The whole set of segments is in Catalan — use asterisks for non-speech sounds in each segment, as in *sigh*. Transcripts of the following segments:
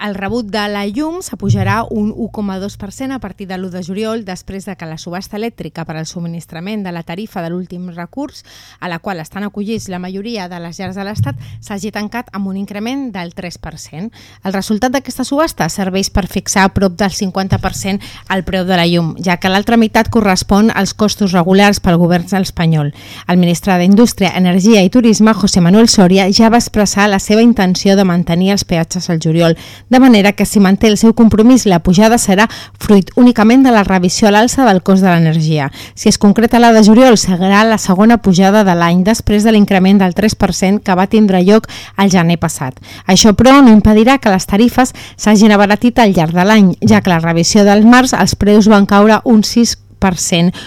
El rebut de la llum s'apujarà un 1,2% a partir de l'1 de juliol després de que la subhasta elèctrica per al subministrament de la tarifa de l'últim recurs, a la qual estan acollits la majoria de les llars de l'Estat, s'hagi tancat amb un increment del 3%. El resultat d'aquesta subhasta serveix per fixar a prop del 50% el preu de la llum, ja que l'altra meitat correspon als costos regulars pel govern espanyol. El ministre d'Indústria, Energia i Turisme, José Manuel Soria, ja va expressar la seva intenció de mantenir els peatges al juliol, de manera que si manté el seu compromís la pujada serà fruit únicament de la revisió a l'alça del cost de l'energia. Si es concreta la de juliol, serà la segona pujada de l'any després de l'increment del 3% que va tindre lloc al gener passat. Això, però, no impedirà que les tarifes s'hagin abaratit al llarg de l'any, ja que la revisió del març els preus van caure un 6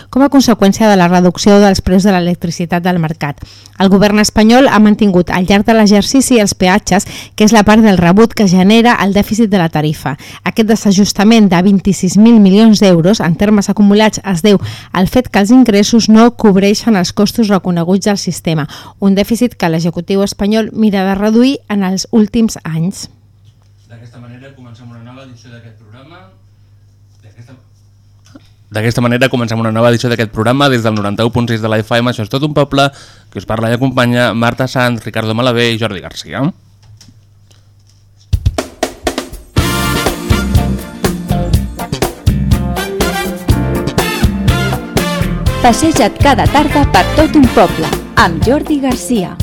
com a conseqüència de la reducció dels preus de l'electricitat del mercat. El govern espanyol ha mantingut al llarg de l'exercici els peatges, que és la part del rebut que genera el dèficit de la tarifa. Aquest desajustament de 26.000 milions d'euros en termes acumulats es deu al fet que els ingressos no cobreixen els costos reconeguts del sistema, un dèficit que l'executiu espanyol mira de reduir en els últims anys. D'aquesta manera comencem una nova edició d'aquest D'aquesta manera comencem una nova edició d'aquest programa des del 91.6 de la FM. Això és tot un poble que us parla i acompanya Marta Sanz, Ricardo Malavé i Jordi Garcia. Passeja't cada tarda per tot un poble amb Jordi Garcia.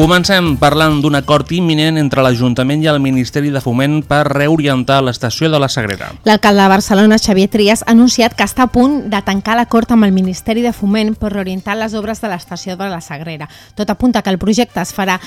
Comencem parlant d'un acord imminent entre l'Ajuntament i el Ministeri de Foment per reorientar l'estació de la Sagrera. L'alcalde de Barcelona, Xavier Trias, ha anunciat que està a punt de tancar l'acord amb el Ministeri de Foment per reorientar les obres de l'estació de la Sagrera. Tot apunta que el projecte es farà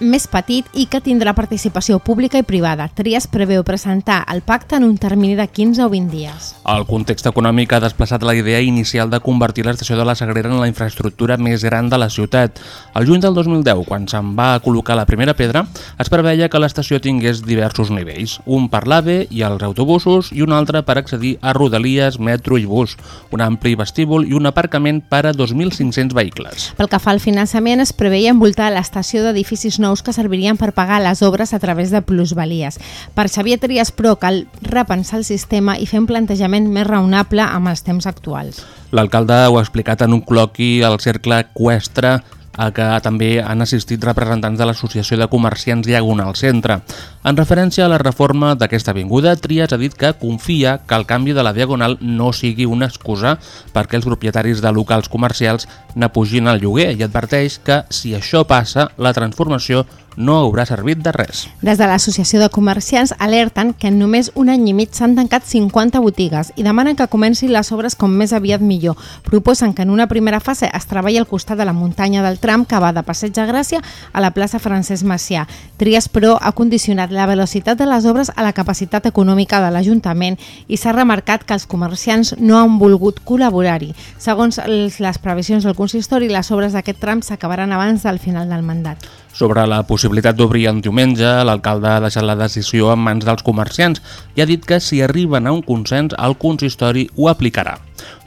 més petit i que tindrà participació pública i privada. Trias preveu presentar el pacte en un termini de 15 o 20 dies. El context econòmic ha desplaçat la idea inicial de convertir l'estació de la Sagrera en la infraestructura més gran de la ciutat. El juny del 2010, quan se'n va col·locar la primera pedra, es preveia que l'estació tingués diversos nivells, un per l'AVE i els autobusos i un altre per accedir a rodalies, metro i bus, un ampli vestíbul i un aparcament per a 2.500 vehicles. Pel que fa al finançament, es preveia envoltar l'estació d'edificis nous que servirien per pagar les obres a través de plusvalies. Per Xavier Trias, però, cal repensar el sistema i fer un plantejament més raonable amb els temps actuals. L'alcalde ho ha explicat en un col·loqui al Cercle Equestre a que també han assistit representants de l'Associació de Comerciants Diagonal Centre. En referència a la reforma d'aquesta avinguda, Trias ha dit que confia que el canvi de la Diagonal no sigui una excusa perquè els propietaris de locals comercials n'apugin el lloguer i adverteix que, si això passa, la transformació no haurà servit de res. Des de l'Associació de Comerciants alerten que en només un any i mig s'han tancat 50 botigues i demanen que comencin les obres com més aviat millor. Proposen que en una primera fase es treballi al costat de la muntanya del tram que va de Passeig de Gràcia a la plaça Francesc Macià. Trias, però, ha condicionat la velocitat de les obres a la capacitat econòmica de l'Ajuntament i s'ha remarcat que els comerciants no han volgut col·laborar-hi. Segons les previsions del consistori, les obres d'aquest tram s'acabaran abans del final del mandat. Sobre la possibilitat d'obrir en diumenge, l'alcalde ha deixat la decisió en mans dels comerciants i ha dit que si arriben a un consens, el consistori ho aplicarà.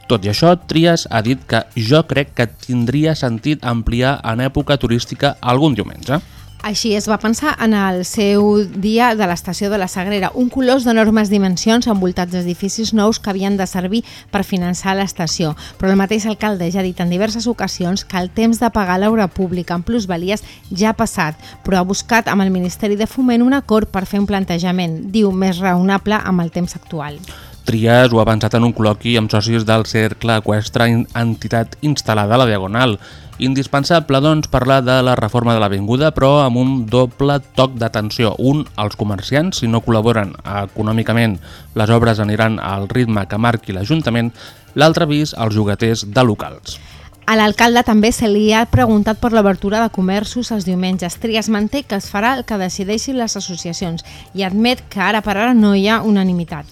Tot i això, Trias ha dit que jo crec que tindria sentit ampliar en època turística algun diumenge. Així es va pensar en el seu dia de l'estació de la Sagrera, un colós d'enormes dimensions envoltats d'edificis nous que havien de servir per finançar l'estació. Però el mateix alcalde ja ha dit en diverses ocasions que el temps de pagar l'obra pública en plusvalies ja ha passat, però ha buscat amb el Ministeri de Foment un acord per fer un plantejament, diu, més raonable amb el temps actual. Trias ho ha avançat en un col·loqui amb socis del Cercle Equestre, entitat instal·lada a la Diagonal. Indispensable, doncs, parlar de la reforma de l'avinguda, però amb un doble toc d'atenció. Un, als comerciants, si no col·laboren econòmicament, les obres aniran al ritme que marqui l'Ajuntament. L'altre avís, als jugaters de locals. A l'alcalde també se li ha preguntat per l'obertura de comerços els diumenges. Trias manté que es farà el que decideixin les associacions i admet que ara per ara no hi ha unanimitat.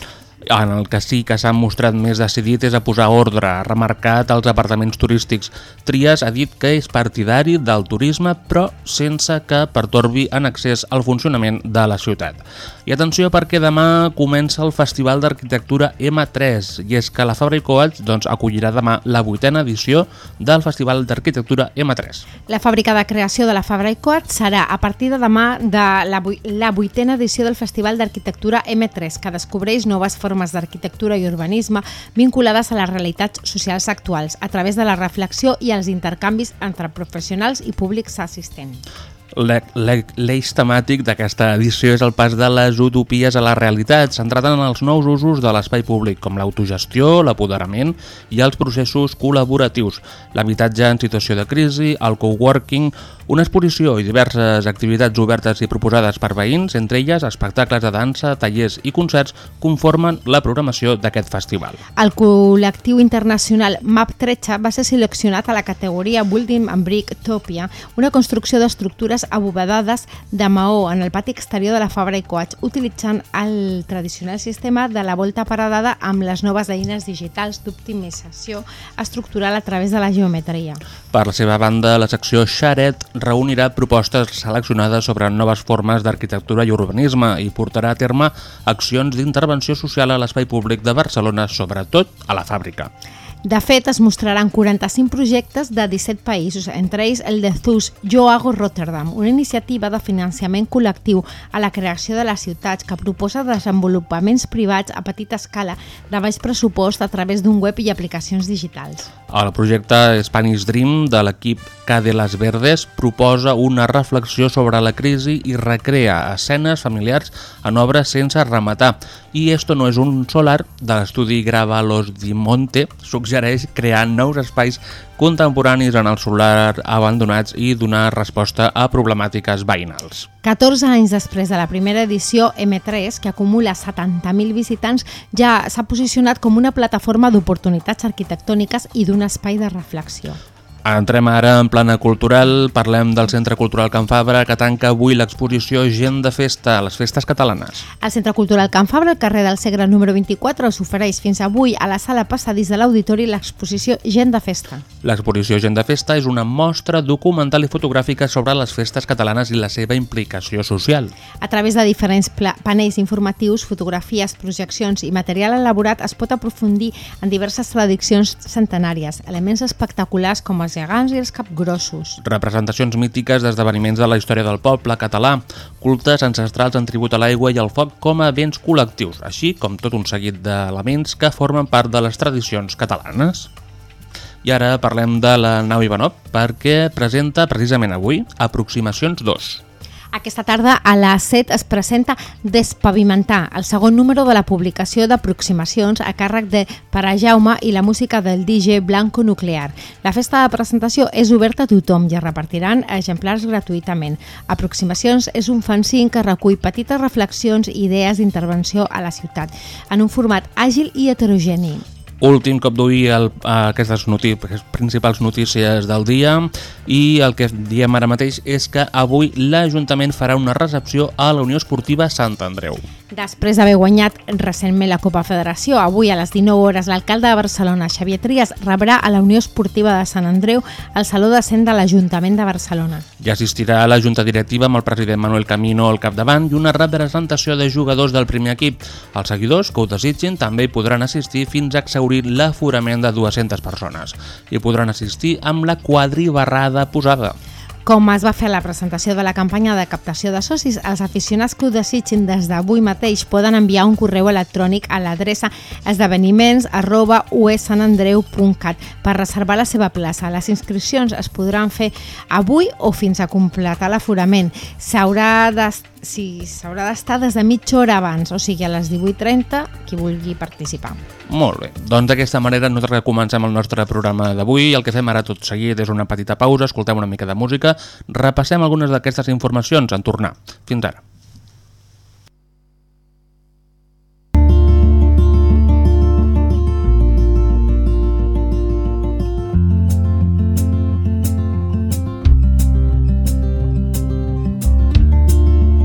En el que sí que s'ha mostrat més decidit és a posar ordre, ha remarcat els apartaments turístics. Trias ha dit que és partidari del turisme, però sense que pertorbi en accés al funcionament de la ciutat. I atenció perquè demà comença el Festival d'Arquitectura M3 i és que la Fabra i Coats doncs, acollirà demà la vuitena edició del Festival d'Arquitectura M3. La fàbrica de creació de la Fabra i Coats serà a partir de demà de la, vui- la vuitena edició del Festival d'Arquitectura M3 que descobreix noves formes d'arquitectura i urbanisme vinculades a les realitats socials actuals a través de la reflexió i els intercanvis entre professionals i públics assistents. L'e- l'e- L'eix temàtic d'aquesta edició és el pas de les utopies a la realitat, centrat en els nous usos de l'espai públic, com l'autogestió, l'apoderament i els processos col·laboratius, l'habitatge en situació de crisi, el coworking, una exposició i diverses activitats obertes i proposades per veïns, entre elles espectacles de dansa, tallers i concerts, conformen la programació d'aquest festival. El col·lectiu internacional MAP13 va ser seleccionat a la categoria Building and Brick Topia, una construcció d'estructures abovedades de maó en el pati exterior de la Fabra i Coats, utilitzant el tradicional sistema de la volta paredada amb les noves eines digitals d'optimització estructural a través de la geometria. Per la seva banda, la secció Xaret reunirà propostes seleccionades sobre noves formes d'arquitectura i urbanisme i portarà a terme accions d'intervenció social a l'espai públic de Barcelona, sobretot a la fàbrica. De fet, es mostraran 45 projectes de 17 països, entre ells el de ZUS Jo Hago Rotterdam, una iniciativa de finançament col·lectiu a la creació de les ciutats que proposa desenvolupaments privats a petita escala de baix pressupost a través d'un web i aplicacions digitals. El projecte Spanish Dream de l'equip de les Verdes proposa una reflexió sobre la crisi i recrea escenes familiars en obres sense rematar. I esto no és un solar de l'estudi Gravalos di Monte, suggereix crear nous espais contemporanis en el solar abandonats i donar resposta a problemàtiques veïnals. 14 anys després de la primera edició, M3, que acumula 70.000 visitants, ja s'ha posicionat com una plataforma d'oportunitats arquitectòniques i d'un espai de reflexió. Entrem ara en plana cultural, parlem del Centre Cultural Can Fabra que tanca avui l'exposició Gent de Festa, les festes catalanes. El Centre Cultural Can Fabra, al carrer del Segre número 24, s'ofereix fins avui a la sala passadís de l'Auditori l'exposició Gent de Festa. L'exposició Gent de Festa és una mostra documental i fotogràfica sobre les festes catalanes i la seva implicació social. A través de diferents panells informatius, fotografies, projeccions i material elaborat es pot aprofundir en diverses tradicions centenàries, elements espectaculars com els gegants i els capgrossos. Representacions mítiques d'esdeveniments de la història del poble català, cultes ancestrals en tribut a l'aigua i al foc com a béns col·lectius, així com tot un seguit d'elements que formen part de les tradicions catalanes. I ara parlem de la nau Ivanov perquè presenta precisament avui Aproximacions 2. Aquesta tarda a les 7 es presenta Despavimentar, el segon número de la publicació d'aproximacions a càrrec de Para Jaume i la música del DJ Blanco Nuclear. La festa de presentació és oberta a tothom i es repartiran exemplars gratuïtament. Aproximacions és un fanzine que recull petites reflexions i idees d'intervenció a la ciutat, en un format àgil i heterogeni. Últim cop d'ull aquestes noti principals notícies del dia i el que diem ara mateix és que avui l'Ajuntament farà una recepció a la Unió Esportiva Sant Andreu. Després d'haver guanyat recentment la Copa Federació, avui a les 19 hores l'alcalde de Barcelona, Xavier Trias, rebrà a la Unió Esportiva de Sant Andreu al Saló de Cent de l'Ajuntament de Barcelona. Hi assistirà a la Junta Directiva amb el president Manuel Camino al capdavant i una representació de jugadors del primer equip. Els seguidors que ho desitgin també hi podran assistir fins a exaurir l'aforament de 200 persones i podran assistir amb la quadribarrada posada. Com es va fer la presentació de la campanya de captació de socis, els aficionats que ho desitgin des d'avui mateix poden enviar un correu electrònic a l'adreça esdeveniments arroba usanandreu.cat per reservar la seva plaça. Les inscripcions es podran fer avui o fins a completar l'aforament. S'haurà d'estar si s'haurà d'estar des de mitja hora abans, o sigui a les 18.30, qui vulgui participar. Molt bé, doncs d'aquesta manera nosaltres comencem el nostre programa d'avui. El que fem ara tot seguit és una petita pausa, escoltem una mica de música, repassem algunes d'aquestes informacions en tornar. Fins ara.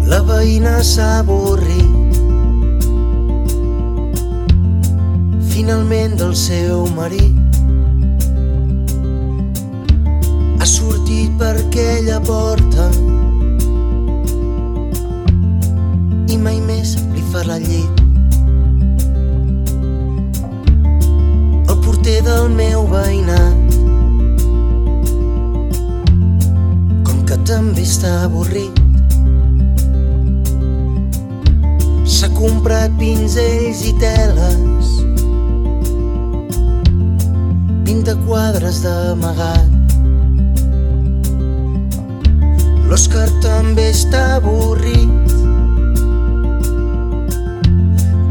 La veïna s'ha avorrit finalment del seu marit. Sortit per aquella porta. I mai més li farà llit. El porter del meu veïnat. Com que també està avorrit. S'ha comprat pinzells i teles. 20 quadres d'amagat L'Òscar també està avorrit.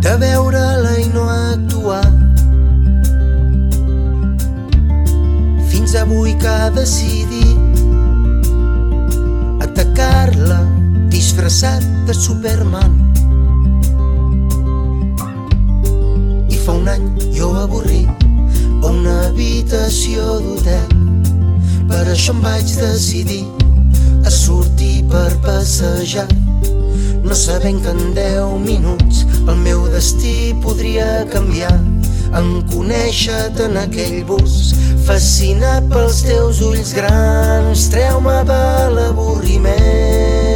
De veure-la i no actuar. Fins avui que ha decidit atacar-la disfressat de Superman. I fa un any jo avorrit a una habitació d'hotel. Per això em vaig decidir per passejar. No sabent que en 10 minuts el meu destí podria canviar. En conèixer-te en aquell bus fascinat pels teus ulls grans. Treu-me de l'avorriment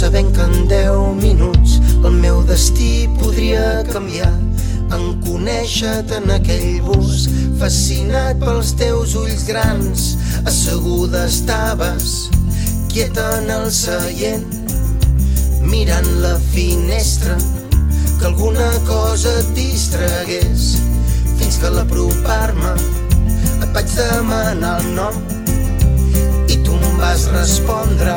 sabent que en 10 minuts el meu destí podria canviar. En conèixer-te en aquell bus fascinat pels teus ulls grans. Asseguda estaves quieta en el seient mirant la finestra que alguna cosa et distragués fins que l'apropar-me et vaig demanar el nom i tu em vas respondre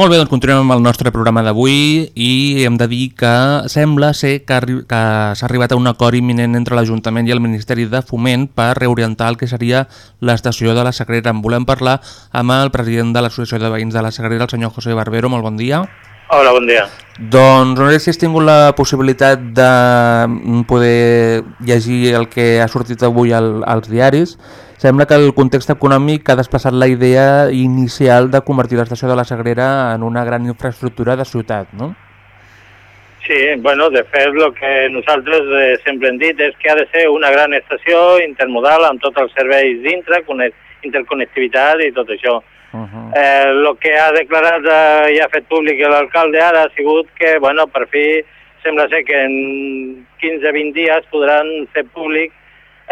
Molt bé, doncs continuem amb el nostre programa d'avui i hem de dir que sembla ser que, que s'ha arribat a un acord imminent entre l'Ajuntament i el Ministeri de Foment per reorientar el que seria l'estació de la Sagrera. En volem parlar amb el president de l'Associació de Veïns de la Sagrera, el senyor José Barbero. Molt bon dia. Hola, bon dia. Doncs no sé si has tingut la possibilitat de poder llegir el que ha sortit avui al, als diaris Sembla que el context econòmic ha desplaçat la idea inicial de convertir l'estació de la Sagrera en una gran infraestructura de ciutat, no? Sí, bueno, de fet, el que nosaltres eh, sempre hem dit és que ha de ser una gran estació intermodal amb tots els serveis dintre, interconnectivitat i tot això. Uh -huh. eh, el que ha declarat eh, i ha fet públic l'alcalde ara ha sigut que, bueno, per fi sembla ser que en 15-20 dies podran fer públic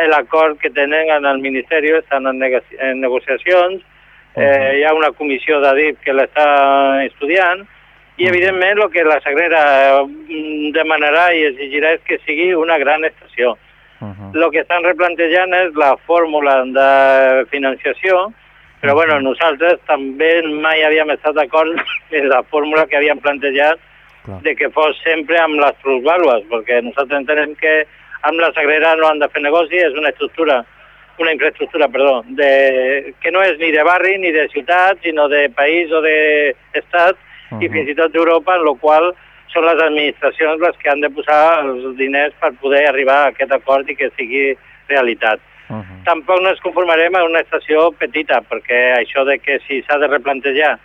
l'acord que tenen en el Ministeri, estan en, en negociacions, uh -huh. eh, hi ha una comissió d'ADIP que l'està estudiant, i evidentment el que la Sagrera mm, demanarà i exigirà és que sigui una gran estació. Uh -huh. El que estan replantejant és la fórmula de financiació, però bueno, nosaltres també mai havíem estat d'acord *laughs* en la fórmula que havíem plantejat Clar. de que fos sempre amb les plusvàlues, perquè nosaltres entenem que amb la Sagrera no han de fer negoci, és una estructura, una infraestructura, perdó, de, que no és ni de barri ni de ciutat, sinó de país o d'estat, uh -huh. i fins i tot d'Europa, en la qual són les administracions les que han de posar els diners per poder arribar a aquest acord i que sigui realitat. Uh -huh. Tampoc no ens conformarem a una estació petita, perquè això de que si s'ha de replantejar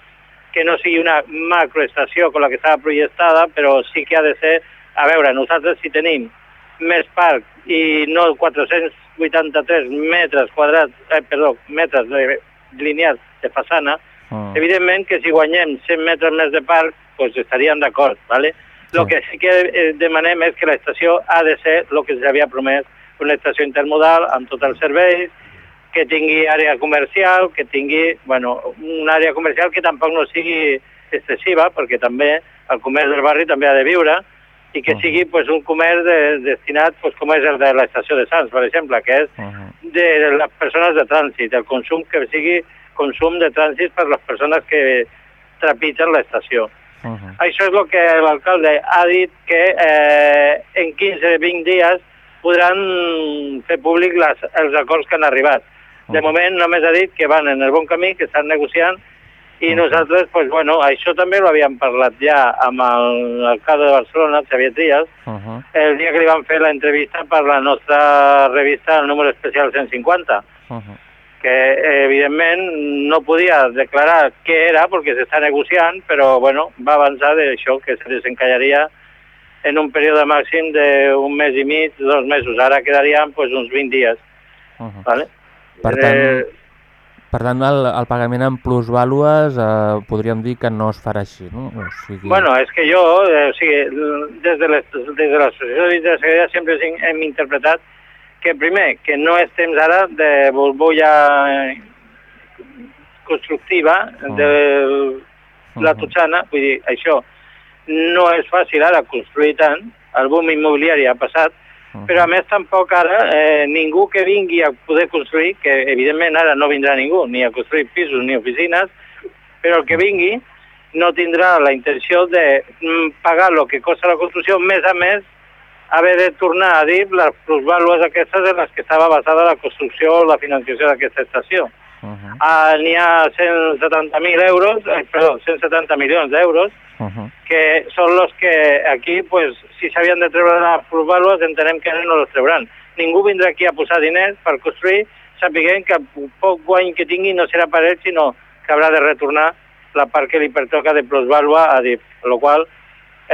que no sigui una macroestació com la que estava projectada, però sí que ha de ser... A veure, nosaltres si tenim més parc i no 483 metres quadrats, eh, perdó, metres de, lineals de façana, oh. evidentment que si guanyem 100 metres més de parc, pues estaríem d'acord, ¿vale? Sí. Lo que sí que eh, demanem és que l'estació ha de ser el que s'havia promès, una estació intermodal amb tots els serveis, que tingui àrea comercial, que tingui, bueno, una àrea comercial que tampoc no sigui excessiva, perquè també el comerç del barri també ha de viure, i que sigui pues, un comerç de, destinat, pues, com és el de l'estació de Sants, per exemple, que és de les persones de trànsit, el consum que sigui consum de trànsit per les persones que trepitgen l'estació. Uh -huh. Això és el que l'alcalde ha dit que eh, en 15-20 dies podran fer públic les, els acords que han arribat. De moment només ha dit que van en el bon camí, que estan negociant, i nosaltres, pues, bueno, això també ho havíem parlat ja amb el- l'alcalde de Barcelona, Xavier Trias, Uh -huh. el dia que li van fer l'entrevista per la nostra revista, el número especial 150 Uh -huh. que eh, evidentment no podia declarar què era perquè s'està negociant, però bueno, va avançar d'això que se desencallaria en un període màxim d'un mes i mig, dos mesos. Ara quedarien pues, uns 20 dies. Uh -huh. Vale? Per tant, per tant el, el pagament en plusvàlues eh, podríem dir que no es farà així, no? O sigui... Bueno, és que jo, eh, o sigui, des de l'associació de Secretaria sempre hem- interpretat que primer, que no és temps ara de bombolla eh, constructiva de la Totxana, vull dir, això no és fàcil ara construir tant, el boom immobiliari ha passat, però a més tampoc ara eh, ningú que vingui a poder construir, que evidentment ara no vindrà ningú ni a construir pisos ni oficines, però el que vingui no tindrà la intenció de mm, pagar el que costa la construcció, més a més haver de tornar a dir les plusvàlues aquestes en les que estava basada la construcció o la financiació d'aquesta estació. Uh -huh. Ah, N'hi ha 170.000 euros, eh, perdó, 170 milions d'euros, Uh -huh. que són los que aquí, pues, si s'havien de treure les plusvàlues, entenem que ara no els trauran. Ningú vindrà aquí a posar diners per construir, sapiguent que poc guany que tingui no serà per ell, sinó que haurà de retornar la part que li pertoca de plusvàlua a DIF, la qual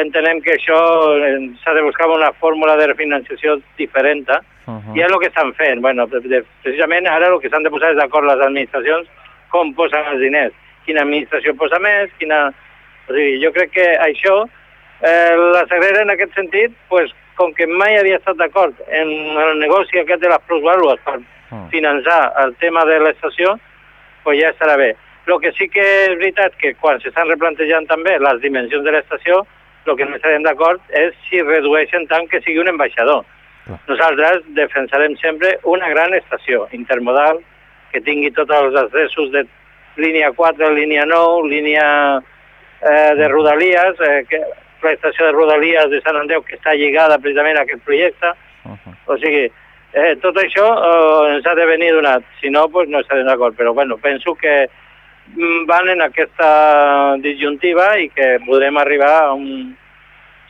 entenem que això eh, s'ha de buscar una fórmula de refinanciació diferent, Uh -huh. i és el que estan fent. Bueno, precisament ara el que s'han de posar és d'acord les administracions com posen els diners. Quina administració posa més, quina... O sigui, jo crec que això, eh, la Sagrera en aquest sentit, pues, com que mai havia estat d'acord en el negoci aquest de les plusvàlues per finançar el tema de l'estació, pues ja estarà bé. El que sí que és veritat que quan s'estan replantejant també les dimensions de l'estació, el que no estarem d'acord és si redueixen tant que sigui un ambaixador. Nosaltres defensarem sempre una gran estació intermodal que tingui tots els accessos de línia 4, línia 9, línia eh, de Rodalies, eh, que, l'estació de Rodalies de Sant Andreu que està lligada precisament a aquest projecte. O sigui, eh, tot això eh, ens ha de venir donat, si no, pues no estarem d'acord. Però bueno, penso que van en aquesta disjuntiva i que podrem arribar a un...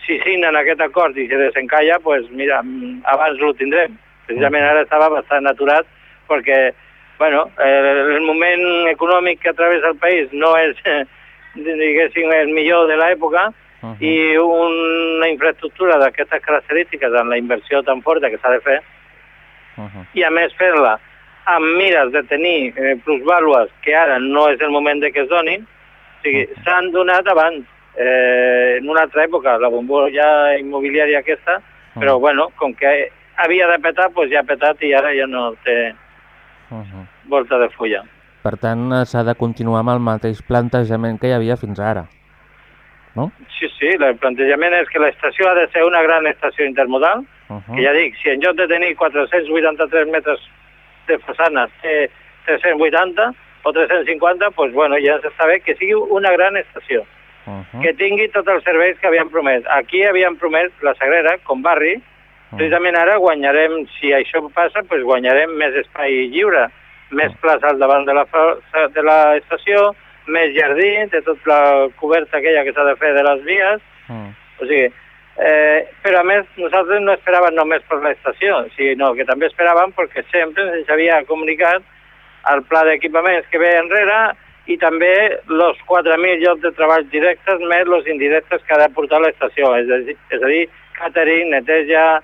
Si signen aquest acord i se desencalla, pues mira, mm, abans ho tindrem. Precisament ara estava bastant aturat perquè, bueno, el moment econòmic que travessa el país no és, *laughs* diguéssim, el millor de l'època, Uh -huh. i una infraestructura d'aquestes característiques amb la inversió tan forta que s'ha de fer Uh -huh. i a més fer-la amb mires de tenir eh, plusvàlues que ara no és el moment de que es donin, o sigui, s'han donat abans, eh, en una altra època, la bombolla immobiliària aquesta, però bueno, com que havia de petar, doncs ja ha petat i ara ja no té Uh -huh. volta de fulla. Per tant, eh, s'ha de continuar amb el mateix plantejament que hi havia fins ara. No? Sí, sí, el plantejament és que l'estació ha de ser una gran estació intermodal, Uh -huh. que ja dic, si en lloc de tenir 483 metres de façanes té 380 o 350, doncs bueno, ja s'està bé que sigui una gran estació, Uh -huh. que tingui tots els serveis que havien promès. Aquí havien promès la Sagrera, com barri, precisament ara guanyarem, si això passa, doncs guanyarem més espai lliure, més plaça al davant de la, de la estació, més jardí, de tota la coberta aquella que s'ha de fer de les vies, Uh o sigui, eh, però a més nosaltres no esperàvem només per l'estació, sinó que també esperàvem perquè sempre ens havia comunicat el pla d'equipaments que ve enrere i també els 4.000 llocs de treball directes més els indirectes que ha de portar l'estació, és, a dir- és a dir, catering, neteja,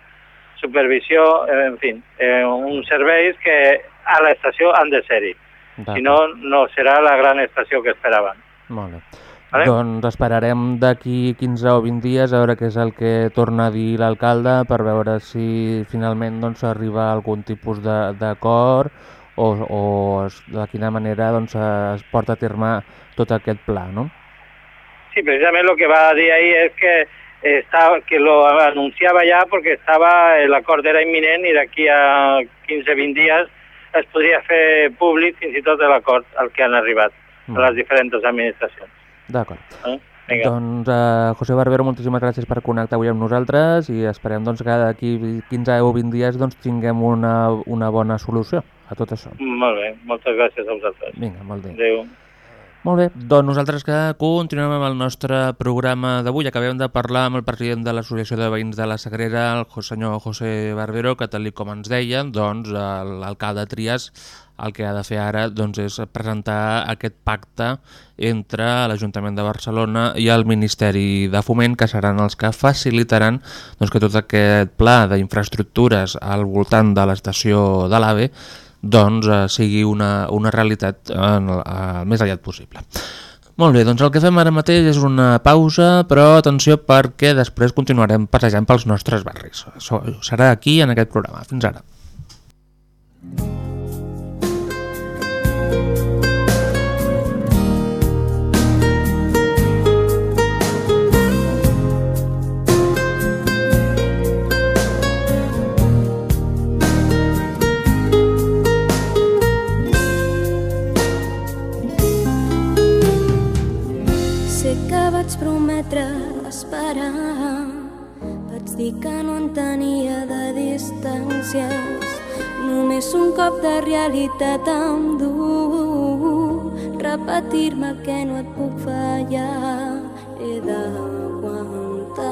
supervisió, eh, en fi, eh, uns serveis que a l'estació han de ser-hi. Si no, no serà la gran estació que esperaven. Molt bé. Vale. Doncs esperarem d'aquí 15 o 20 dies a veure què és el que torna a dir l'alcalde per veure si finalment doncs, arriba a algun tipus de- d'acord o, o es, de quina manera doncs, es porta a terme tot aquest pla, no? Sí, precisament el que va dir ahir és que estaba, que lo anunciaba ya porque estaba, el acord era inminent i d'aquí a 15-20 dies es podria fer públic fins i tot l'acord al que han arribat Mm. a les diferents administracions. D'acord. Eh? Vinga. Doncs, eh, José Barbero, moltíssimes gràcies per connectar avui amb nosaltres i esperem doncs, que d'aquí 15 o 20 dies doncs, tinguem una, una bona solució a tot això. Molt bé, moltes gràcies a vosaltres. Vinga, molt bé. Adéu. Molt bé, doncs nosaltres que continuem amb el nostre programa d'avui. Acabem de parlar amb el president de l'Associació de Veïns de la Sagrera, el senyor José Barbero, que tal com ens deia, doncs l'alcalde Trias el que ha de fer ara doncs, és presentar aquest pacte entre l'Ajuntament de Barcelona i el Ministeri de Foment, que seran els que facilitaran doncs, que tot aquest pla d'infraestructures al voltant de l'estació de l'AVE doncs, eh, sigui una, una realitat en el, el més aviat possible. Molt bé, doncs el que fem ara mateix és una pausa, però atenció perquè després continuarem passejant pels nostres barris. Això serà aquí en aquest programa. Fins ara. Sé distàncies Només un cop de realitat em du Repetir-me que no et puc fallar. He d'aguantar.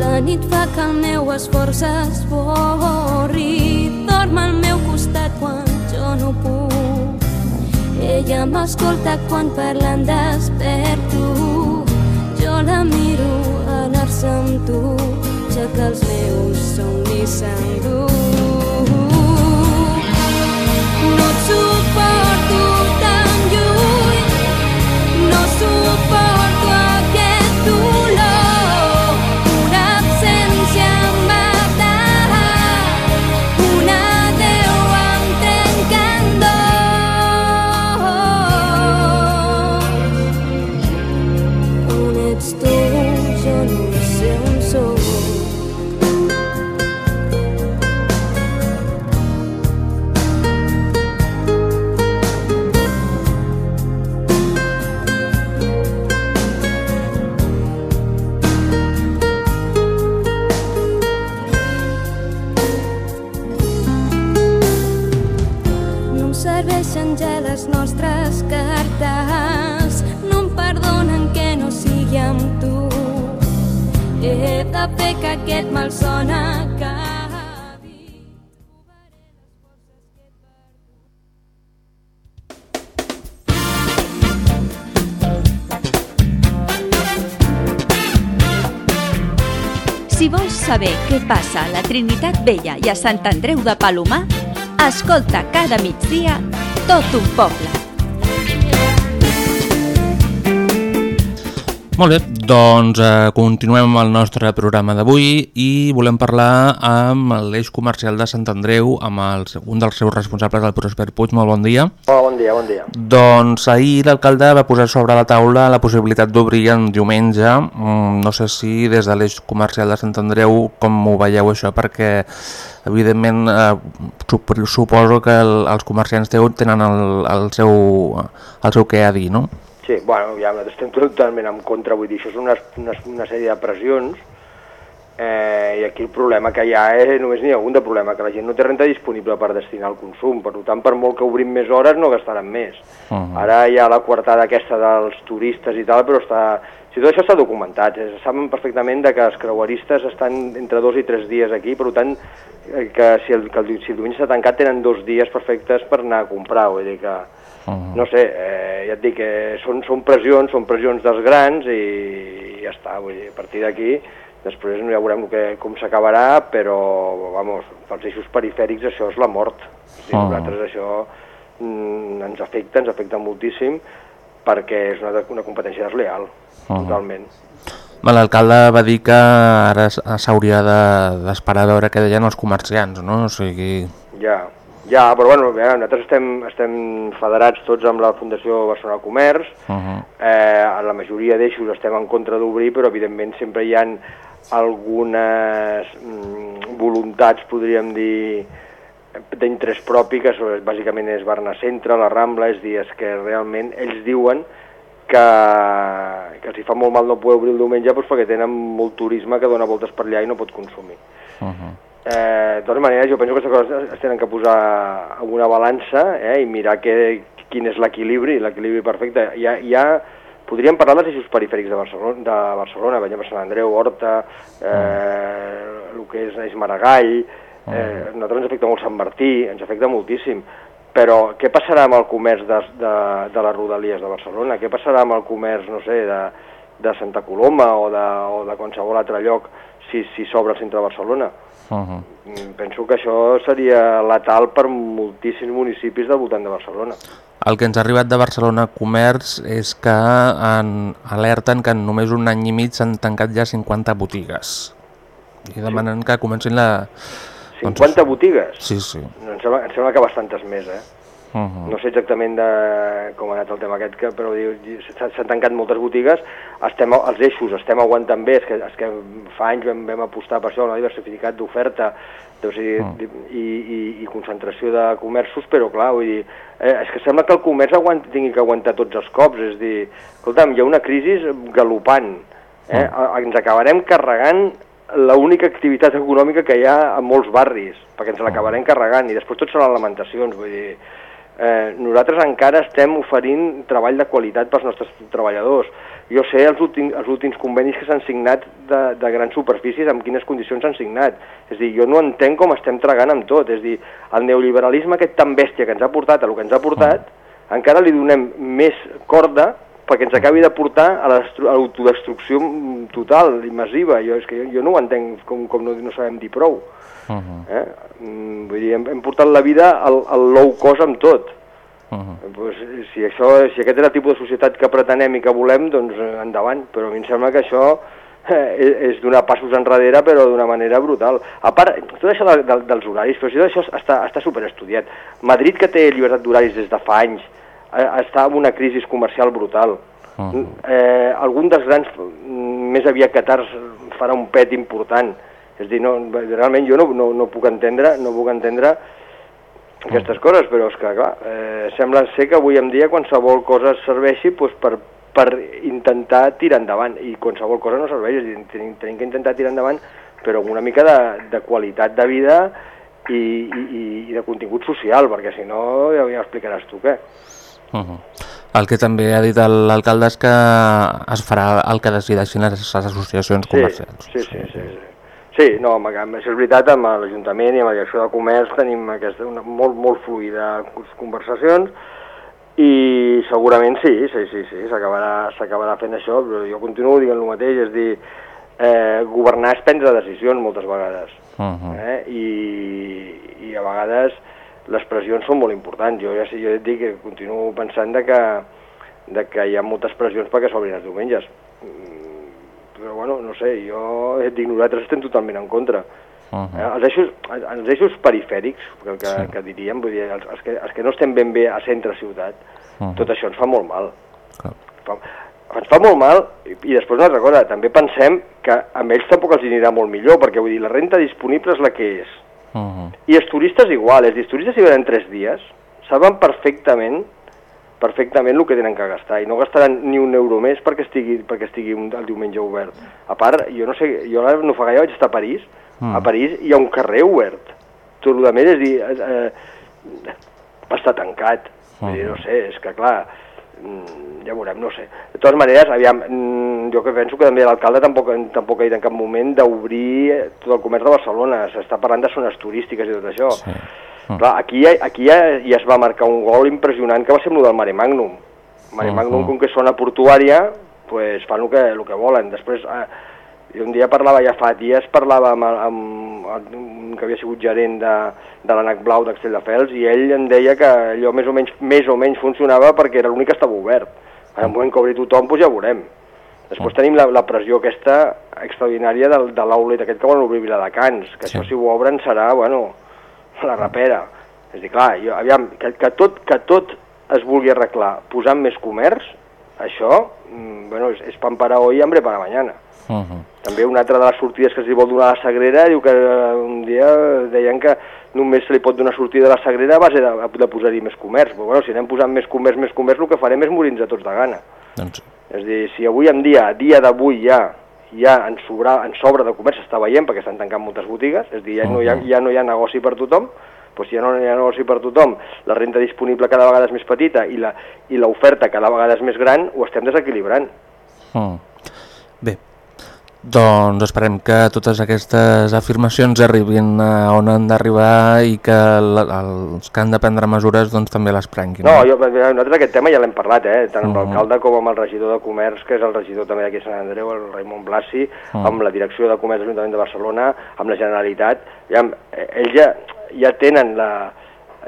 La nit fa que el meu esforç esborri Dorm al meu costat quan jo no puc. Ella m'escolta quan parlen desperto. Jo la miro anar-se amb tu, que els meus somnis s'han què passa a la Trinitat Vella i a Sant Andreu de Palomar, escolta cada migdia tot un poble. Molt bé, doncs eh, continuem amb el nostre programa d'avui i volem parlar amb l'eix comercial de Sant Andreu, amb el, un dels seus responsables, el Prosper Puig. Molt bon dia. Hola, bon dia, bon dia. Doncs ahir l'alcalde va posar sobre la taula la possibilitat d'obrir en diumenge. Mm, No sé si des de l'eix comercial de Sant Andreu com ho veieu això, perquè evidentment eh, sup- suposo que el, els comerciants teu tenen el, el, seu, el seu què a dir, no? Sí, bueno, ja estem totalment en contra, vull dir, això és una, una, una sèrie de pressions eh, i aquí el problema que hi ha és, només n'hi ha un de problema, que la gent no té renta disponible per destinar al consum, per tant, per molt que obrim més hores no gastaran més. Uh -huh. Ara hi ha la coartada aquesta dels turistes i tal, però està... Si tot això està documentat, eh, saben perfectament de que els creueristes estan entre dos i tres dies aquí, per tant, eh, que si el, que el, si el diumenge està tancat tenen dos dies perfectes per anar a comprar, vull dir que... Uh -huh. No sé, eh, ja et dic que són, són pressions, són pressions dels grans i ja està, vull dir, a partir d'aquí després ja veurem que, com s'acabarà, però, vamos, pels eixos perifèrics això és la mort. O sigui, Ah. nosaltres això mm, ens afecta, ens afecta moltíssim, perquè és una, una competència desleal, Ah. totalment. Ma, L'alcalde va dir que ara s'hauria de- d'esperar a veure què deien els comerciants, no? O sigui... Ja, ja, però bueno, ja, nosaltres estem, estem federats tots amb la Fundació Barcelona Comerç, Uh -huh. eh, la majoria d'eixos estem en contra d'obrir, però evidentment sempre hi han algunes mm, voluntats, podríem dir, d'interès propi, que sobre, bàsicament és Barna Centre, la Rambla, és dir, és que realment ells diuen que, que els hi fa molt mal no poder obrir el diumenge doncs perquè tenen molt turisme que dona voltes per allà i no pot consumir. Uh -huh. Eh, de totes maneres, jo penso que aquestes coses es tenen que posar en una balança eh, i mirar que, quin és l'equilibri, l'equilibri perfecte. Hi ha, hi ha, podríem parlar dels eixos perifèrics de Barcelona, de Barcelona exemple, Sant Andreu, Horta, eh, el que és, és Maragall, eh, a nosaltres ens afecta molt Sant Martí, ens afecta moltíssim, però què passarà amb el comerç de, de, de les rodalies de Barcelona? Què passarà amb el comerç, no sé, de, de Santa Coloma o de, o de qualsevol altre lloc si, si s'obre el centre de Barcelona? Uh -huh. Mm, Penso que això seria letal per moltíssims municipis del voltant de Barcelona. El que ens ha arribat de Barcelona Comerç és que en, alerten que en només un any i mig s'han tancat ja 50 botigues. I demanen que comencin la... 50 botigues? Sí, sí. Em, sembla, em sembla que bastantes més, eh? Uh -huh. No sé exactament de com ha anat el tema aquest, que, però s'han tancat moltes botigues, estem, a- els eixos estem aguantant bé, és que, és que fa anys vam, vam apostar per això, la diversificat d'oferta o sigui, i, i, i concentració de comerços, però clar, vull dir, eh, és que sembla que el comerç aguant, tingui que aguantar tots els cops, és dir, escolta'm, hi ha una crisi galopant, eh? A- ens acabarem carregant l'única activitat econòmica que hi ha a molts barris, perquè ens l'acabarem carregant, i després tot seran lamentacions, vull dir, eh, nosaltres encara estem oferint treball de qualitat pels nostres treballadors. Jo sé els últims, els últims convenis que s'han signat de, de grans superfícies, amb quines condicions s'han signat. És dir, jo no entenc com estem tragant amb tot. És dir, el neoliberalisme aquest tan bèstia que ens ha portat a el que ens ha portat, encara li donem més corda perquè ens acabi de portar a la destru- a l'autodestrucció total i massiva. Jo, és que jo, jo no ho entenc com, com no, no sabem dir prou. Uh -huh. Eh? Mm, vull dir, hem, hem portat la vida al, al low cost amb tot. Uh -huh. Pues, si, això, si aquest és el tipus de societat que pretenem i que volem, doncs eh, endavant. Però a mi em sembla que això eh, és, donar passos enrere, però d'una manera brutal. A part, tot això de, de, dels horaris, però si tot això està, està superestudiat. Madrid, que té llibertat d'horaris des de fa anys, eh, està en una crisi comercial brutal. Uh Eh, algun dels grans, mm, més aviat que tard, farà un pet important. És a dir, no, realment jo no, no, no puc entendre, no puc entendre aquestes coses, però és que, clar, eh, sembla ser que avui en dia qualsevol cosa serveixi doncs, per, per intentar tirar endavant, i qualsevol cosa no serveix, és a dir, tenim, tenim que intentar tirar endavant, però amb una mica de, de qualitat de vida i, i, i de contingut social, perquè si no ja, ja explicaràs tu què. Uh -huh. El que també ha dit l'alcalde és que es farà el que decideixin les, les associacions comercials. Sí, sí, sí. sí. Sí, no, amb, amb, això és veritat, amb l'Ajuntament i amb la direcció de comerç tenim aquesta, una, molt, molt fluida conversacions i segurament sí, sí, sí, sí, s'acabarà fent això, però jo continuo dient el mateix, és dir, eh, governar és prendre decisions moltes vegades, Uh -huh. eh? I, i a vegades les pressions són molt importants. Jo ja sé, jo et dic que continuo pensant de que, de que hi ha moltes pressions perquè s'obrin els diumenges. Però bueno, no sé, jo et dic, nosaltres estem totalment en contra. Uh Eh, -huh. els, eixos, els eixos perifèrics, que, que, Sí. que diríem, vull dir, els, els, que, els que no estem ben bé a centre-ciutat, Uh -huh. tot això ens fa molt mal. Clar. Fa, ens fa molt mal, i, i després una altra cosa, també pensem que amb ells tampoc els anirà molt millor, perquè vull dir, la renta disponible és la que és. Uh -huh. I els turistes igual, els turistes si venen tres dies, saben perfectament perfectament el que tenen que gastar i no gastaran ni un euro més perquè estigui, perquè estigui un, el diumenge obert. A part, jo no sé, jo ara no fa gaire vaig estar a París, Mm. a París hi ha un carrer obert. Tot el que més és dir, eh, eh, està tancat. Vull dir, no sé, és que clar, mm, ja veurem, no sé. De totes maneres, aviam, mm, jo que penso que també l'alcalde tampoc, tampoc ha dit en cap moment d'obrir tot el comerç de Barcelona, s'està parlant de zones turístiques i tot això. Sí. Mm. Clar, aquí, ja- aquí ja, ja es va marcar un gol impressionant que va ser el del Mare Magnum. Mare Mhm. Magnum, com que és zona portuària, pues, fan el que, el que volen. Després, eh, jo un dia parlava, ja fa dies, parlava amb, amb, amb un que havia sigut gerent de, de l'ANAC Blau d'Exteldefels i ell em deia que allò més o menys, més o menys funcionava perquè era l'únic que estava obert. En el moment que obri tothom, doncs ja veurem. Després tenim la, la pressió aquesta extraordinària del, de l'outlet aquest que volen obrir Viladecans, que Sí. això si ho obren serà, bueno, la rapera. És dir, clar, jo, aviam, que, que, tot, que tot es vulgui arreglar posant més comerç, això, mm, bueno, és, és pan para hoy i hambre para mañana. Uh -huh. També una altra de les sortides que es vol donar a la Sagrera diu que eh, un dia deien que només se li pot donar sortida a la Sagrera a base de, de posar-hi més comerç. Però, bueno, si anem posant més comerç, més comerç, el que farem és morir-nos a tots de gana. Doncs, És dir, si avui en dia, dia d'avui ja, ja en, sobra, en sobra de comerç s'està veient perquè estan tancant moltes botigues, és a dir, ja, no hi ha, ja no hi ha negoci per tothom, doncs ja no hi ha negoci per tothom, la renta disponible cada vegada és més petita i l'oferta cada vegada és més gran, ho estem desequilibrant. Mm. Bé, doncs esperem que totes aquestes afirmacions arribin a on han d'arribar i que la, els que han de prendre mesures doncs, també les prenguin. No, jo, nosaltres aquest tema ja l'hem parlat, eh? tant amb Mhm. l'alcalde com amb el regidor de Comerç, que és el regidor també d'aquí a Sant Andreu, el Raimon Blasi, Mhm. amb la direcció de Comerç de l'Ajuntament de Barcelona, amb la Generalitat. Ja, ells ja, ja tenen la...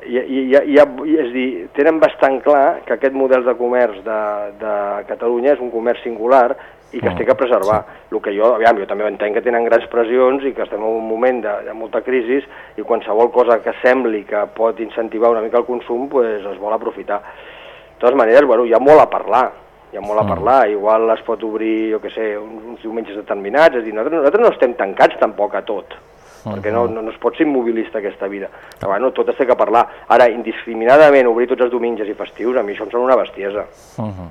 Ja, ja, ja, és dir, tenen bastant clar que aquest model de comerç de, de Catalunya és un comerç singular i que es té que preservar. El que jo, aviam, jo també entenc que tenen grans pressions i que estem en un moment de, de molta crisi i qualsevol cosa que sembli que pot incentivar una mica el consum pues, es vol aprofitar. De totes maneres, bueno, hi ha molt a parlar, hi ha molt a parlar, igual es pot obrir, jo què sé, uns, uns diumenges determinats, és a dir, nosaltres, nosaltres no estem tancats tampoc a tot, perquè no, no, no es pot ser immobilista aquesta vida. Però, bueno, tot es té que parlar. Ara, indiscriminadament obrir tots els diumenges i festius, a mi això em sembla una bestiesa. Uh -huh.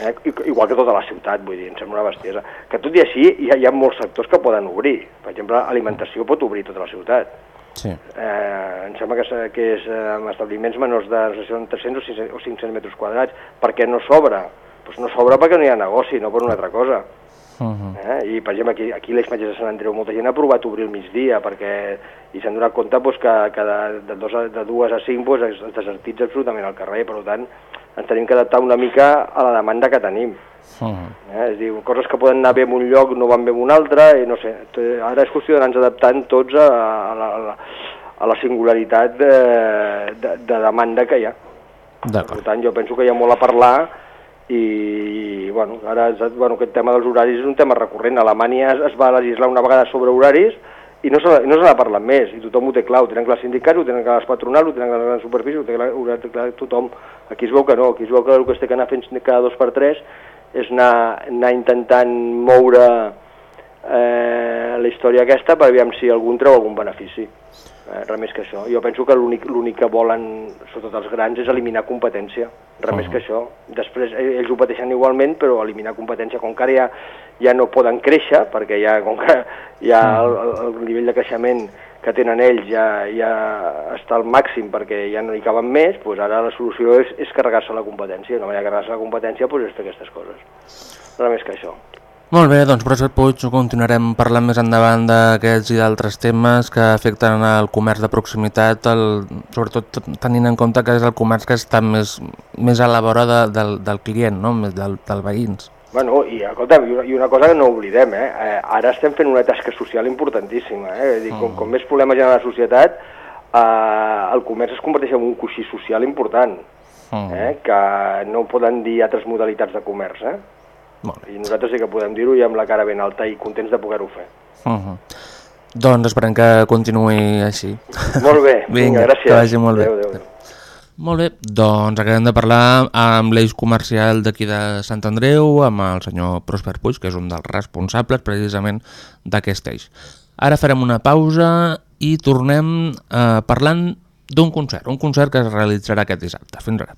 Eh? Igual que tota la ciutat, vull dir, em sembla una bestiesa. Que tot i així hi ha, hi ha molts sectors que poden obrir. Per exemple, alimentació pot obrir tota la ciutat. Sí. Eh, em sembla que és, que és eh, amb establiments menors de no sé si són 300 o 500 o 500 metres quadrats. Per què no s'obre? Pues no s'obre perquè no hi ha negoci, no per una altra cosa. Uh -huh. Eh? I, per exemple, aquí, aquí a les platges de Sant Andreu molta gent ha provat obrir el migdia perquè, i s'han donat compte pues, que, que de, de, dos a, de dues a cinc pues, es, es desertitza absolutament el carrer, per tant ens tenim que adaptar una mica a la demanda que tenim. Uh -huh. Eh? És a dir, coses que poden anar bé en un lloc no van bé en un altre, i no sé, ara és qüestió d'anar-nos adaptant tots a, a, la, a, la, a la singularitat de, de, de demanda que hi ha. Per tant, jo penso que hi ha molt a parlar i, bueno, ara bueno, aquest tema dels horaris és un tema recurrent. A Alemanya es, es va legislar una vegada sobre horaris i no se, no n'ha parlat més, i tothom ho té clar, ho tenen clar els sindicats, ho tenen clar les patronals, ho tenen clar les grans superfícies, ho té clar, ho té clar tothom. Aquí es veu que no, aquí es veu que el que es té que anar fent cada dos per tres és anar, anar intentant moure eh, la història aquesta per aviam si algun treu algun benefici. Eh, res més que això. Jo penso que l'únic que volen, sobretot els grans, és eliminar competència. Res més que això. Després eh, ells ho pateixen igualment, però eliminar competència, com que ara ja, ja no poden créixer, perquè ja, com que ja el, el, el nivell de creixement que tenen ells ja, ja està al màxim perquè ja no hi caben més, doncs ara la solució és, és carregar-se la competència. Una manera de carregar-se la competència doncs, és fer aquestes coses. Res més que això. Molt bé, doncs professor Puig, continuarem parlant més endavant d'aquests i d'altres temes que afecten el comerç de proximitat, el, sobretot tenint en compte que és el comerç que està més, més a la vora de, del, del client, no? més del, del veïns. Bueno, i escolta, i una, cosa que no oblidem, eh? eh ara estem fent una tasca social importantíssima, eh? Dir, com, com més problemes hi ha a la societat, eh, el comerç es converteix en un coixí social important, eh? que no poden dir altres modalitats de comerç, eh? I nosaltres sí que podem dir-ho i amb la cara ben alta i contents de poder-ho fer. Uh -huh. Doncs esperem que continuï així. Molt bé, *laughs* vinga, gràcies. Que vagi molt bé. Adéu, adéu, adéu. Molt bé, doncs acabem de parlar amb l'eix comercial d'aquí de Sant Andreu, amb el senyor Prosper Puig, que és un dels responsables precisament d'aquest eix. Ara farem una pausa i tornem eh, parlant d'un concert, un concert que es realitzarà aquest dissabte. Fins ara.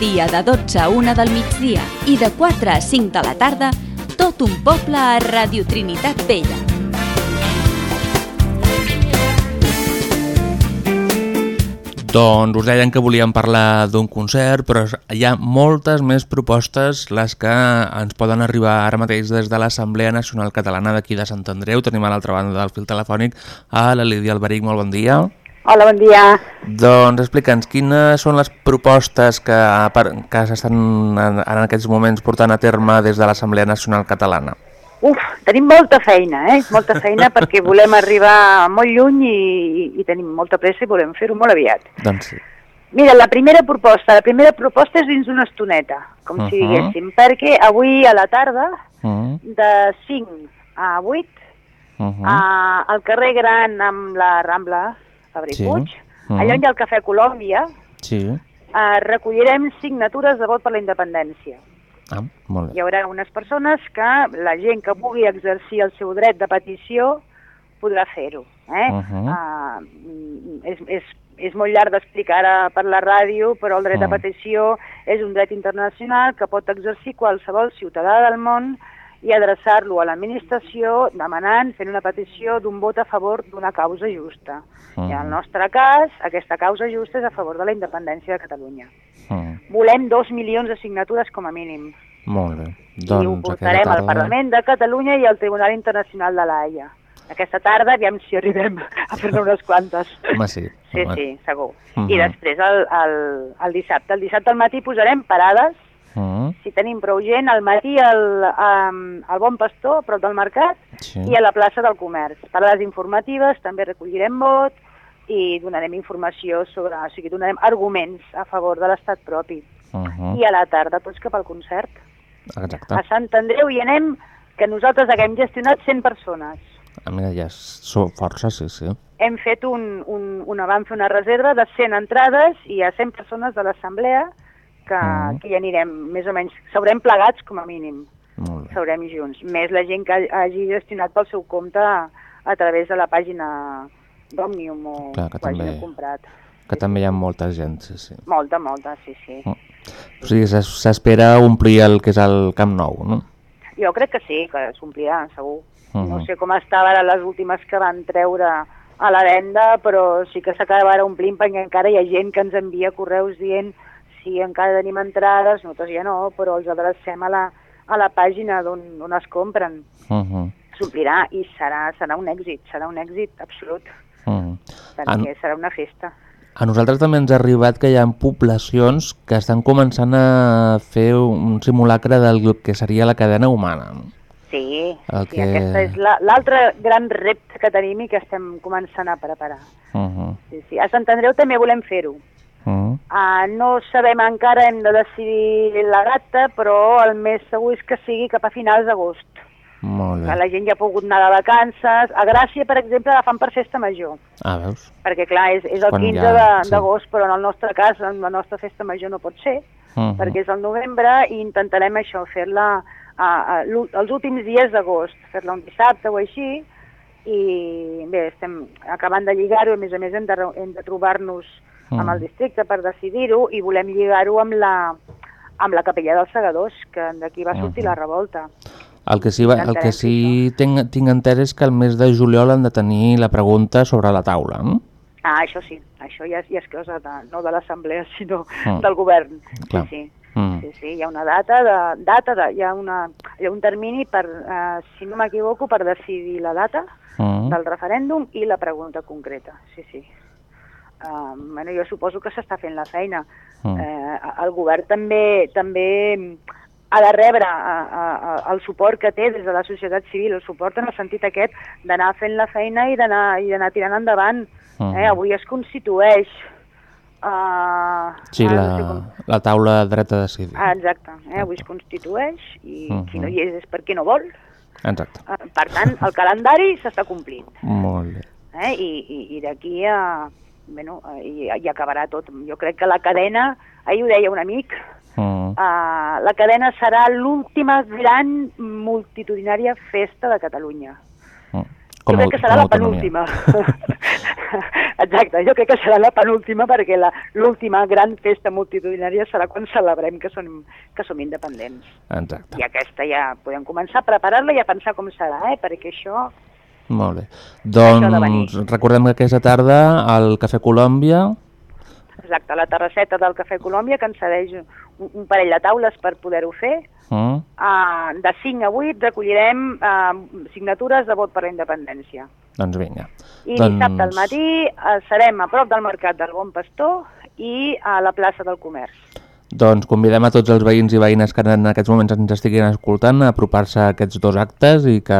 Dia de 12 a 1 del migdia i de 4 a 5 de la tarda, tot un poble a Radio Trinitat Vella. Doncs us deien que volíem parlar d'un concert, però hi ha moltes més propostes les que ens poden arribar ara mateix des de l'Assemblea Nacional Catalana d'aquí de Sant Andreu. Tenim a l'altra banda del fil telefònic a la Lídia Alberic. Molt bon dia. Hola, bon dia. Doncs explica'ns, quines són les propostes que, que s'estan en, en aquests moments portant a terme des de l'Assemblea Nacional Catalana? Uf, tenim molta feina, eh? Molta feina perquè volem arribar molt lluny i, i, i tenim molta pressa i volem fer-ho molt aviat. Doncs sí. Mira, la primera proposta, la primera proposta és dins d'una estoneta, com si Mhm. diguéssim, perquè avui a la tarda, Mm de 5 a 8, -hmm. a, al carrer Gran amb la Rambla Fabri Sí. Puig, Mhm. allà on hi ha el Cafè Colòmbia, Sí. eh, recollirem signatures de vot per la independència. Ah, molt Hi bé. haurà unes persones que la gent que pugui exercir el seu dret de petició podrà fer-ho. Eh? Mhm. Ah, mm, és, és, és molt llarg d'explicar ara per la ràdio, però el dret de Mm. petició és un dret internacional que pot exercir qualsevol ciutadà del món i adreçar-lo a l'administració demanant, fent una petició d'un vot a favor d'una causa justa. I en el nostre cas, aquesta causa justa és a favor de la independència de Catalunya. Mm. Volem dos milions de signatures com a mínim. Molt bé. I ho Doncs portarem aquesta al tarda... Parlament de Catalunya i al Tribunal Internacional de l'Haia. Aquesta tarda, aviam si arribem a fer-ne unes quantes. Home, sí. Sí, home. sí, segur. Mhm. I després el, el, el dissabte. El dissabte al matí posarem parades, Mm. si tenim prou gent, al matí al, al Bon Pastor, a prop del mercat, Sí. i a la plaça del Comerç. Parades informatives, també recollirem vot i donarem informació sobre... O sigui, donarem arguments a favor de l'estat propi. Mhm. I a la tarda tots cap al concert. Exacte. A Sant Andreu hi anem, que nosaltres haguem gestionat 100 persones. Ah, mira, ja són força, sí, sí. Hem fet un, un, una, vam fer una reserva de 100 entrades i ha 100 persones de l'assemblea que, Mm. que hi anirem, més o menys, s'haurem plegats com a mínim, s'haurem junts. Més la gent que hagi gestionat pel seu compte a, a través de la pàgina d'Òmnium o Clar, que hagi també- comprat. Que també hi ha molta gent, sí, sí. Molta, molta, sí, sí. O sigui, s'es- s'espera omplir el que és el Camp Nou, no? Jo crec que sí, que s'omplirà, segur. Mhm. No sé com estaven ara les últimes que van treure a la venda, però sí que s'acaba ara omplint perquè encara hi ha gent que ens envia correus dient si encara tenim entrades, nosaltres ja no, però els adrecem a la, a la pàgina d'on on es compren. Uh -huh. S'omplirà i serà, serà un èxit, serà un èxit absolut, Uh -huh. perquè serà una festa. A nosaltres també ens ha arribat que hi ha poblacions que estan començant a fer un simulacre del que seria la cadena humana. Sí, El sí que- aquesta és la- l'altre gran repte que tenim i que estem començant a preparar. Uh -huh. Sí, sí. A Sant Andreu també volem fer-ho. Uh -huh. Uh, no sabem encara, hem de decidir la data, però el més segur és que sigui cap a finals d'agost. Molt Que bé. la gent ja ha pogut anar de vacances. A Gràcia, per exemple, la fan per festa major, Ah, veus? perquè clar, és, és el Quan 15 ja- de- sí. d'agost, però en el nostre cas, en la nostra festa major no pot ser, Uh -huh. perquè és el novembre i intentarem això, fer-la els últims dies d'agost, fer-la un dissabte o així, i bé, estem acabant de lligar-ho, a més a més hem de, hem de trobar-nos Mm. amb el districte per decidir-ho i volem lligar-ho amb la, amb la capella dels segadors, que d'aquí va sortir Mhm. la revolta. El que sí, va, el que sí tinc, tinc entès és que el mes de juliol han de tenir la pregunta sobre la taula, no? Ah, això sí, això ja, ja és cosa de, no de l'assemblea, *laughs* sinó Mm. del govern. Clar. Sí, sí. Mm. Sí, sí, hi ha una data, de, data de, hi, ha una, hi ha un termini per, eh, si no m'equivoco, per decidir la data Mm. del referèndum i la pregunta concreta. Sí, sí. Uh, bueno, jo suposo que s'està fent la feina. Mm. Eh, el govern també també ha de rebre a, a, a, el suport que té des de la societat civil, el suport en el sentit aquest d'anar fent la feina i d'anar tirant endavant. Mhm. Eh, avui es constitueix uh, Sí, la, la taula dreta a decidir. Ah, exacte, eh? avui es constitueix i Mhm. qui no hi és és perquè no vol. Exacte. Eh, Per tant, el calendari s'està complint. *laughs* Molt bé. Eh? I, i, i d'aquí a... Bueno, i, i acabarà tot. Jo crec que la cadena, ahir ho deia un amic, Mm. uh, la cadena serà l'última gran multitudinària festa de Catalunya. Mm. Com jo crec que serà la penúltima. *laughs* Exacte, jo crec que serà la penúltima perquè la- l'última gran festa multitudinària serà quan celebrem que som, que som independents. Exacte. I aquesta ja podem començar a preparar-la i a pensar com serà, eh? perquè això Molt bé. Doncs recordem que aquesta tarda al Cafè Colòmbia Exacte, la terrasseta del Cafè Colòmbia que ens cedeix un, un parell de taules per poder-ho fer. mm, Uh, de 5 a 8 recollirem uh, signatures de vot per la independència. doncs vinga. I doncs... dissabte al matí uh, serem a prop del Mercat del Bon Pastor i a la plaça del Comerç. Doncs convidem a tots els veïns i veïnes que en aquests moments ens estiguin escoltant a apropar-se a aquests dos actes i que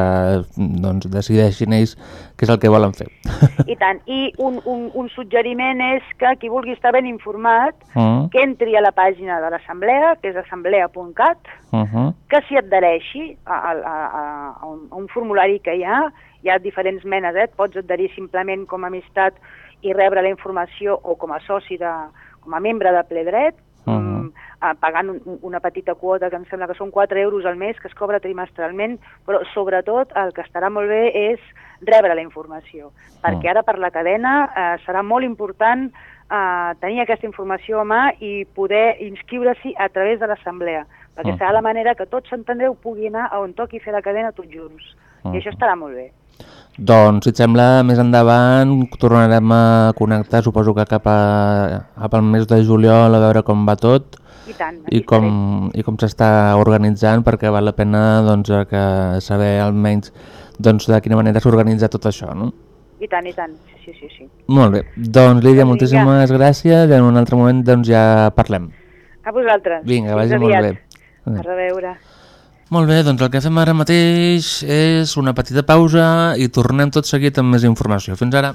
doncs, decideixin ells què és el que volen fer. *laughs* I tant. I un, un, un suggeriment és que qui vulgui estar ben informat Mm. que entri a la pàgina de l'Assemblea, que és assemblea.cat, Uh -huh. que s'hi adhereixi a, a, a, a, un, a un formulari que hi ha, hi ha diferents menes, eh? et pots adherir simplement com a amistat i rebre la informació o com a soci, de, com a membre de ple dret, Uh -huh. Eh, pagant un, una petita quota que em sembla que són 4 euros al mes que es cobra trimestralment, però sobretot el que estarà molt bé és rebre la informació, perquè ara per la cadena eh, serà molt important eh, tenir aquesta informació a mà i poder inscriure-s'hi a través de l'assemblea, perquè Mm. serà la manera que tots Sant Andreu pugui anar a on toqui fer la cadena tots junts. Mm. I això estarà molt bé. Doncs, si et sembla, més endavant tornarem a connectar, suposo que cap, a, cap al mes de juliol a veure com va tot I tant. i com, i com s'està organitzant perquè val la pena doncs, eh, que saber almenys doncs, de quina manera s'organitza tot això, no? I tant, i tant. Sí, sí, sí. Molt bé. Doncs, Lídia, Doncs moltíssimes gràcies i en un altre moment doncs, ja parlem. A vosaltres. Vinga, Fins vagi molt bé. A reveure. Molt bé, doncs el que fem ara mateix és una petita pausa i tornem tot seguit amb més informació. Fins ara.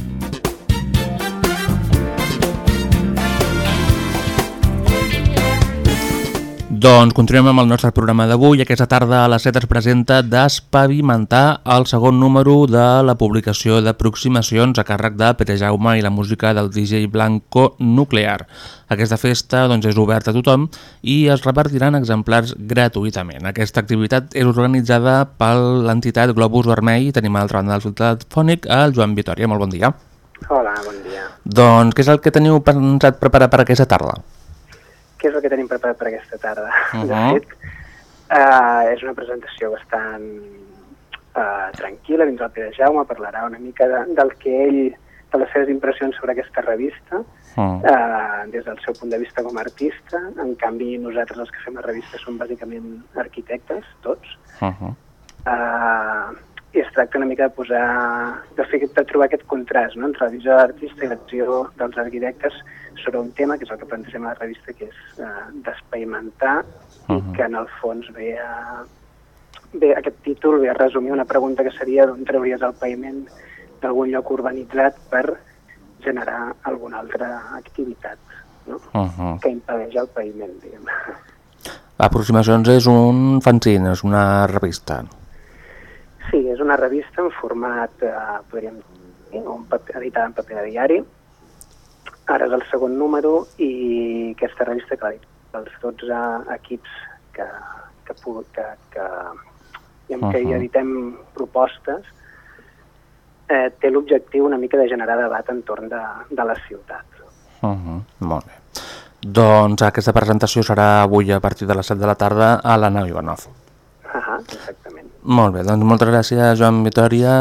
Doncs continuem amb el nostre programa d'avui. Aquesta tarda a les 7 es presenta Despavimentar el segon número de la publicació d'aproximacions a càrrec de Pere Jaume i la música del DJ Blanco Nuclear. Aquesta festa doncs, és oberta a tothom i es repartiran exemplars gratuïtament. Aquesta activitat és organitzada per l'entitat Globus Vermell tenim a l'altra banda del telefònic el Joan Vitoria. Molt bon dia. Hola, bon dia. Doncs què és el que teniu pensat preparar per aquesta tarda? Què és el que tenim preparat per aquesta tarda? Uh De -huh. fet, uh, és una presentació bastant uh, tranquil·la dins el Pere Jaume, parlarà una mica de, del que ell, de les seves impressions sobre aquesta revista, Uh uh, des del seu punt de vista com a artista. En canvi, nosaltres els que fem la revista som bàsicament arquitectes, tots. -huh. Uh, i es tracta una mica de posar, de, fer, de trobar aquest contrast no? entre la visió de l'artista i la visió dels arquitectes sobre un tema, que és el que plantegem a la revista, que és uh, despavimentar, uh -huh. i que en el fons ve a, bé, aquest títol ve a resumir una pregunta que seria d'on trauries el paviment d'algun lloc urbanitzat per generar alguna altra activitat no? Uh -huh. que impedeix el paviment, diguem. Aproximacions és un fanzine, és una revista. Sí, és una revista en format, eh, podríem dir, un paper, editada en paper de diari. Ara és el segon número i aquesta revista que els 12 equips que, que, que, que, amb uh -huh. què hi editem propostes eh, té l'objectiu una mica de generar debat entorn de, de la ciutat. Uh -huh. Molt bé. Doncs aquesta presentació serà avui a partir de les 7 de la tarda a la nau Ivanov. Uh -huh. Molt bé, doncs moltes gràcies Joan Vitoria,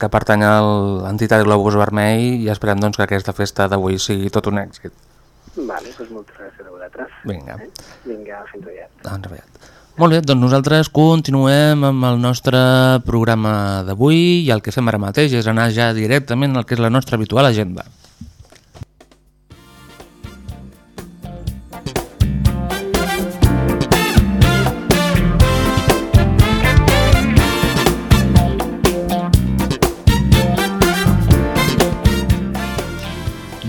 que pertany a l'entitat Globus Vermell i esperem doncs, que aquesta festa d'avui sigui tot un èxit. Vale, doncs moltes gràcies a vosaltres. Vinga. Eh? Vinga, fins aviat. Doncs aviat. Molt bé, doncs nosaltres continuem amb el nostre programa d'avui i el que fem ara mateix és anar ja directament al que és la nostra habitual agenda.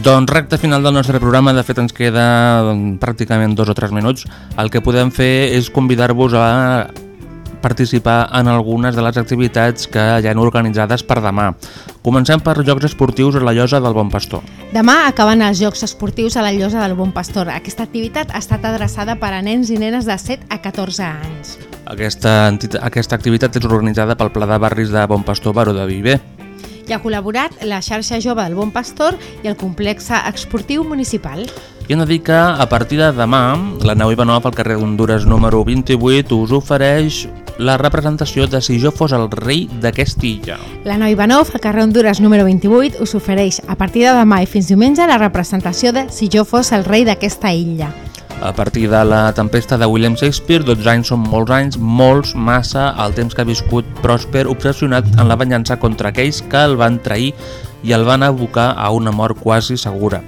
Doncs recte final del nostre programa, de fet ens queda mm, pràcticament dos o tres minuts. El que podem fer és convidar-vos a participar en algunes de les activitats que hi han organitzades per demà. Comencem per Jocs Esportius a la Llosa del Bon Pastor. Demà acaben els Jocs Esportius a la Llosa del Bon Pastor. Aquesta activitat ha estat adreçada per a nens i nenes de 7 a 14 anys. Aquesta, aquesta activitat és organitzada pel Pla de Barris de Bon Pastor Baró de Viver. Hi ha col·laborat la xarxa jove del Bon Pastor i el complex esportiu municipal. I hem de dir que a partir de demà, la nau Ivanov al carrer d'Honduras número 28 us ofereix la representació de Si jo fos el rei d'aquesta illa. La nau Ivanov al carrer Honduras número 28 us ofereix a partir de demà i fins diumenge la representació de Si jo fos el rei d'aquesta illa. A partir de la tempesta de William Shakespeare, 12 anys són molts anys, molts, massa, el temps que ha viscut pròsper, obsessionat en la venjança contra aquells que el van trair i el van abocar a una mort quasi segura.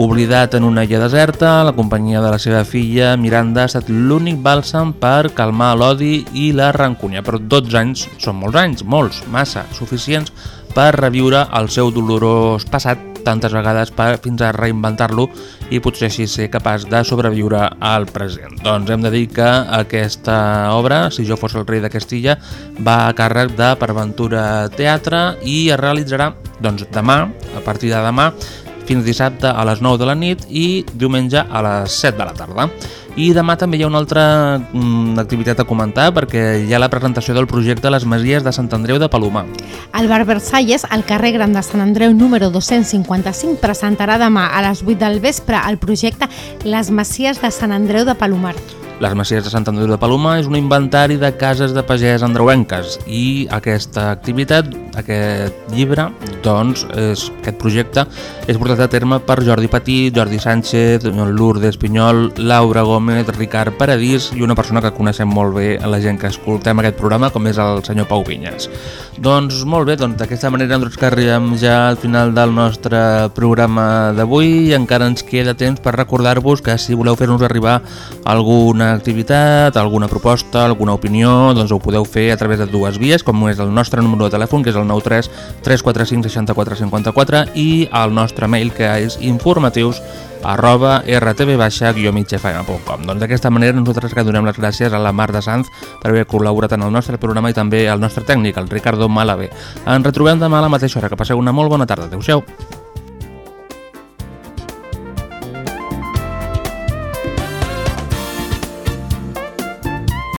Oblidat en una illa deserta, la companyia de la seva filla Miranda ha estat l'únic bàlsam per calmar l'odi i la rancúnia, però 12 anys són molts anys, molts, massa, suficients per reviure el seu dolorós passat tantes vegades per, fins a reinventar-lo i potser així ser capaç de sobreviure al present. Doncs hem de dir que aquesta obra, Si jo fos el rei de Castilla, va a càrrec de Perventura Teatre i es realitzarà doncs, demà, a partir de demà, fins dissabte a les 9 de la nit i diumenge a les 7 de la tarda. I demà també hi ha una altra mm, activitat a comentar perquè hi ha la presentació del projecte Les Masies de Sant Andreu de Palomar. El bar Versalles, al carrer Gran de Sant Andreu número 255, presentarà demà a les 8 del vespre el projecte Les Masies de Sant Andreu de Palomar. Les Masies de Sant Andreu de Palomar és un inventari de cases de pagès andreuenques i aquesta activitat, aquest llibre, doncs, és, aquest projecte és portat a terme per Jordi Petit, Jordi Sánchez, Lourdes Pinyol, Laura Gómez, Ricard Paradís i una persona que coneixem molt bé la gent que escoltem aquest programa, com és el senyor Pau Vinyes. Doncs molt bé, doncs d'aquesta manera nosaltres que arribem ja al final del nostre programa d'avui i encara ens queda temps per recordar-vos que si voleu fer-nos arribar alguna activitat, alguna proposta, alguna opinió, doncs ho podeu fer a través de dues vies, com és el nostre número de telèfon, que és el 93 345 64 54 i el nostre mail, que és informatius arroba rtb-migfm.com Doncs d'aquesta manera nosaltres que donem les gràcies a la Mar de Sanz per haver col·laborat en el nostre programa i també al nostre tècnic, el Ricardo Malave. Ens retrobem demà a la mateixa hora. Que passeu una molt bona tarda. Adéu-siau.